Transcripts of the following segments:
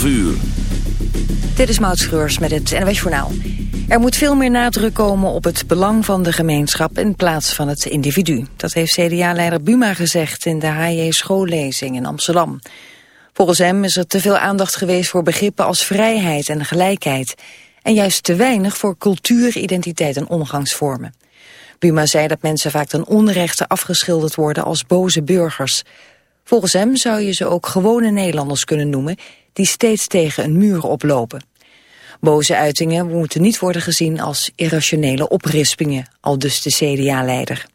12 uur. Dit is Maud Schreurs met het NWS Journaal. Er moet veel meer nadruk komen op het belang van de gemeenschap in plaats van het individu. Dat heeft CDA-leider Buma gezegd in de HJ schoollezing in Amsterdam. Volgens hem is er te veel aandacht geweest voor begrippen als vrijheid en gelijkheid. En juist te weinig voor cultuur, identiteit en omgangsvormen. Buma zei dat mensen vaak ten onrechte afgeschilderd worden als boze burgers. Volgens hem zou je ze ook gewone Nederlanders kunnen noemen... die steeds tegen een muur oplopen. Boze uitingen moeten niet worden gezien als irrationele oprispingen, al dus de CDA-leider.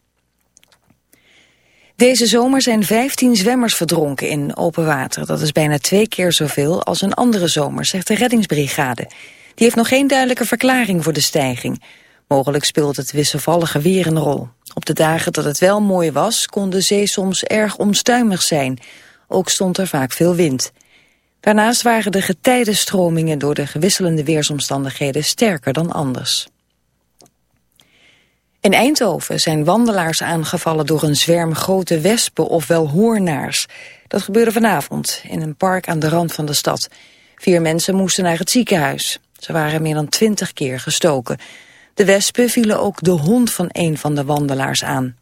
Deze zomer zijn 15 zwemmers verdronken in open water. Dat is bijna twee keer zoveel als een andere zomer, zegt de reddingsbrigade. Die heeft nog geen duidelijke verklaring voor de stijging. Mogelijk speelt het wisselvallige weer een rol. Op de dagen dat het wel mooi was, kon de zee soms erg onstuimig zijn. Ook stond er vaak veel wind. Daarnaast waren de getijdenstromingen door de gewisselende weersomstandigheden sterker dan anders. In Eindhoven zijn wandelaars aangevallen door een zwerm grote wespen, ofwel hoornaars. Dat gebeurde vanavond in een park aan de rand van de stad. Vier mensen moesten naar het ziekenhuis. Ze waren meer dan twintig keer gestoken. De wespen vielen ook de hond van een van de wandelaars aan.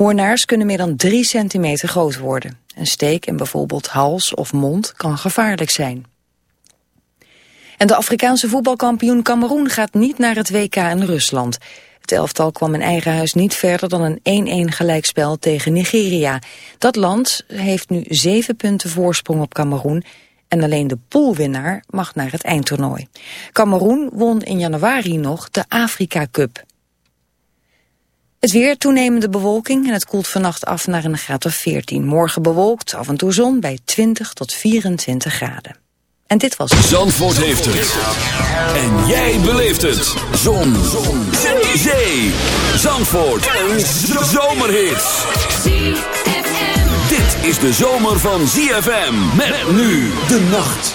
Hoornaars kunnen meer dan drie centimeter groot worden. Een steek in bijvoorbeeld hals of mond kan gevaarlijk zijn. En de Afrikaanse voetbalkampioen Cameroen gaat niet naar het WK in Rusland. Het elftal kwam in eigen huis niet verder dan een 1-1 gelijkspel tegen Nigeria. Dat land heeft nu zeven punten voorsprong op Cameroen en alleen de poolwinnaar mag naar het eindtoernooi. Cameroen won in januari nog de Afrika Cup. Het weer, toenemende bewolking en het koelt vannacht af naar een graad of 14. Morgen bewolkt, af en toe zon bij 20 tot 24 graden. En dit was. Zandvoort heeft het. En jij beleeft het. Zon. zon. Zee. Zandvoort. Een zomerhit. Dit is de zomer van ZFM. Met nu de nacht.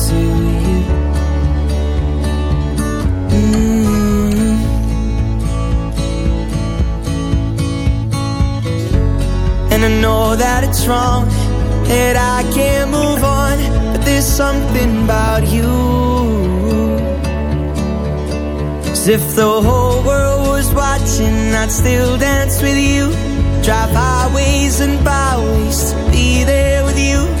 Mm. And I know that it's wrong, that I can't move on, but there's something about you. As if the whole world was watching, I'd still dance with you. Drive highways and byways to be there with you.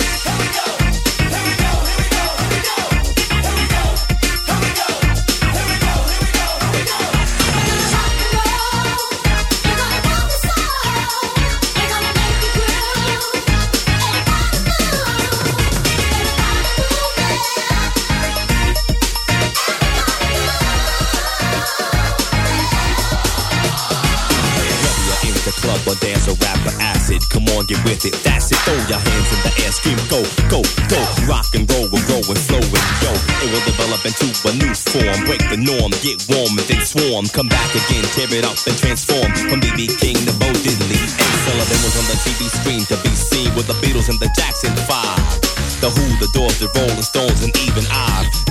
get with it. That's it. Throw your hands in the air, scream go, go, go. Rock and roll, we're growing, flowing, yo. It will develop into a new form. Break the norm, get warm and then swarm. Come back again, tear it up and transform. From BB King to Bo Diddley, and Sullivan was on the TV screen to be seen with the Beatles and the Jackson Five, the Who, the Doors, the Rolling Stones, and even I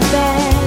my bed.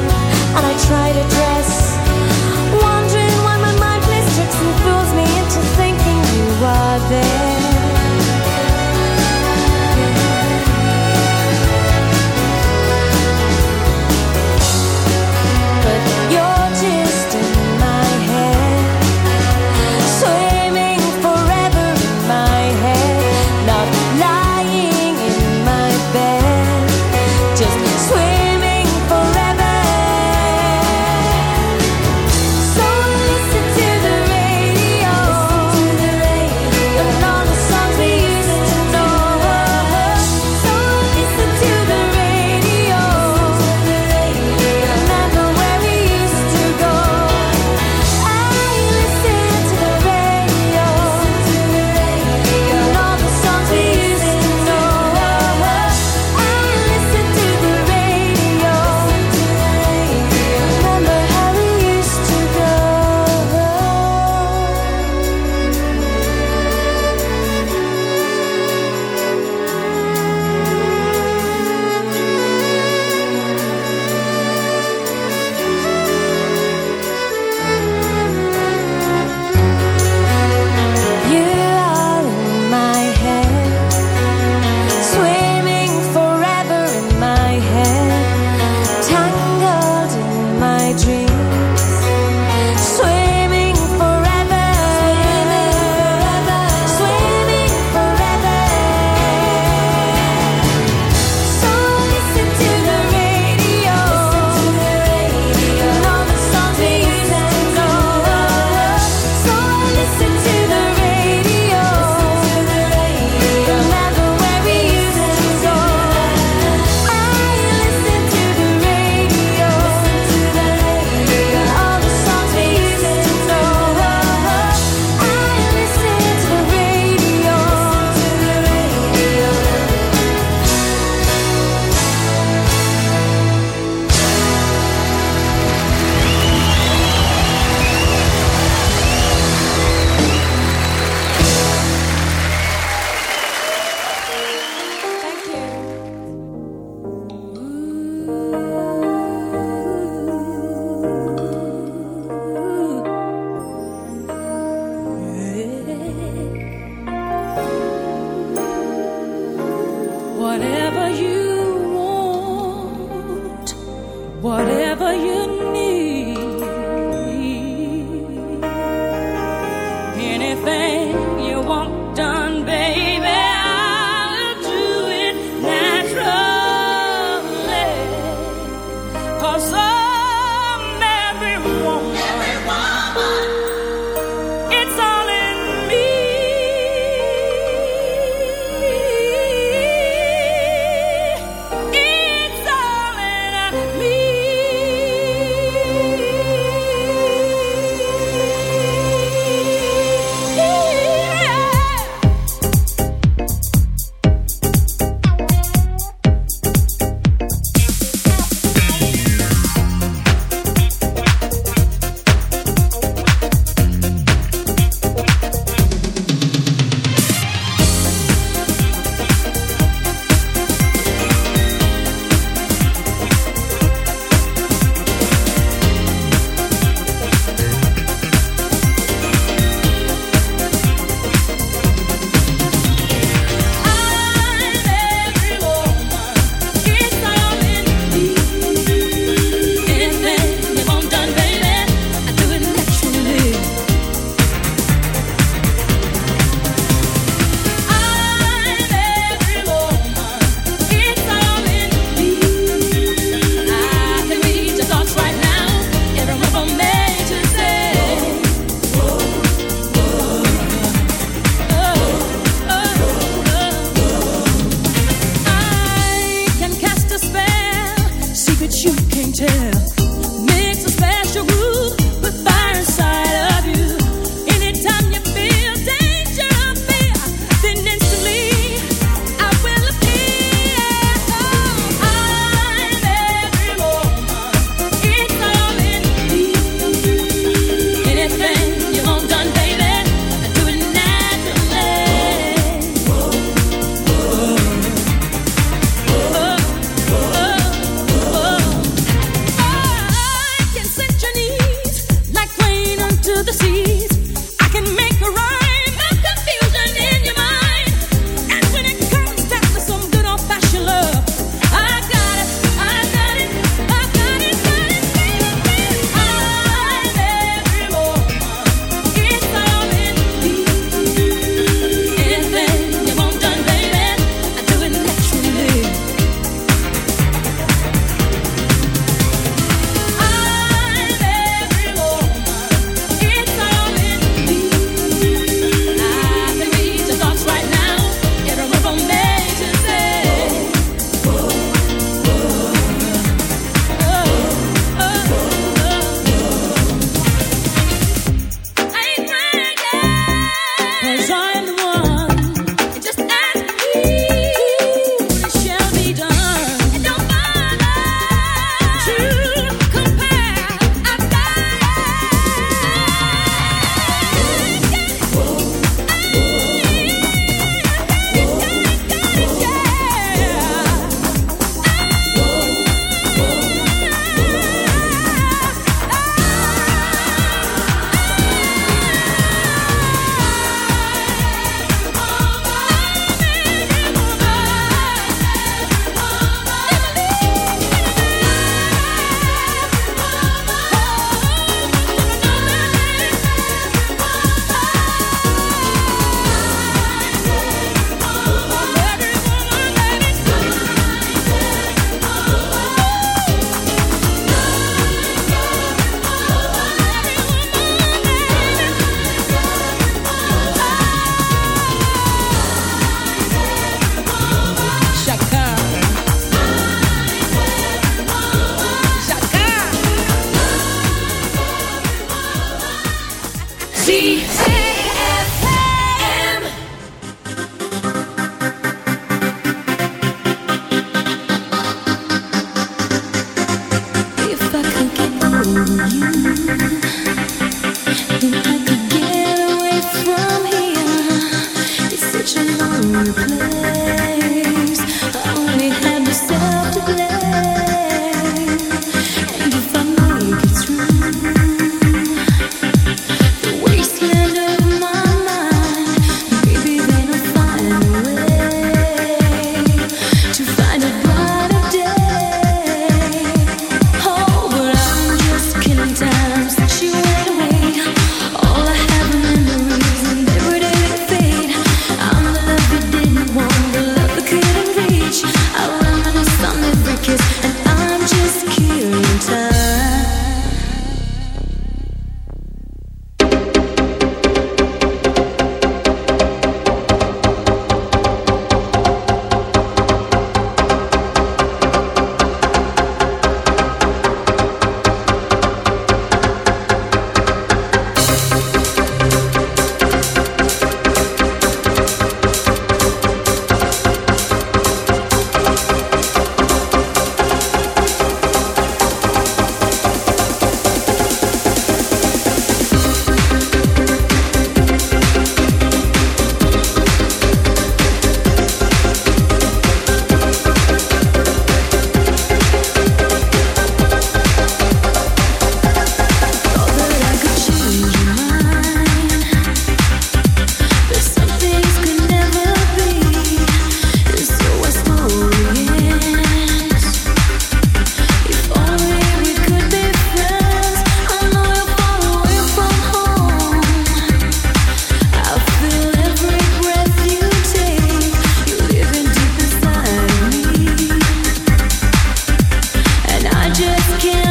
I'm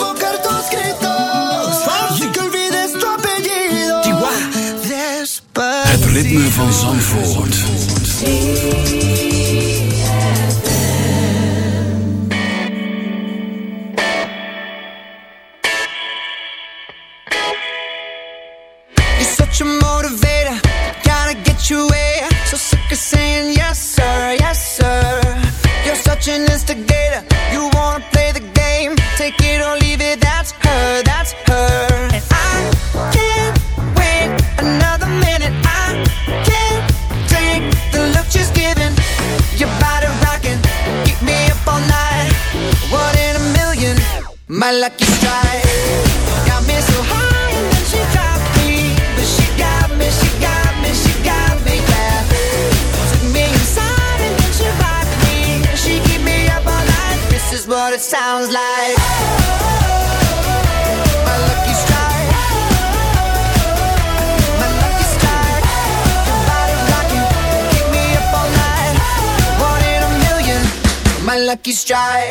Zandvoort. stride.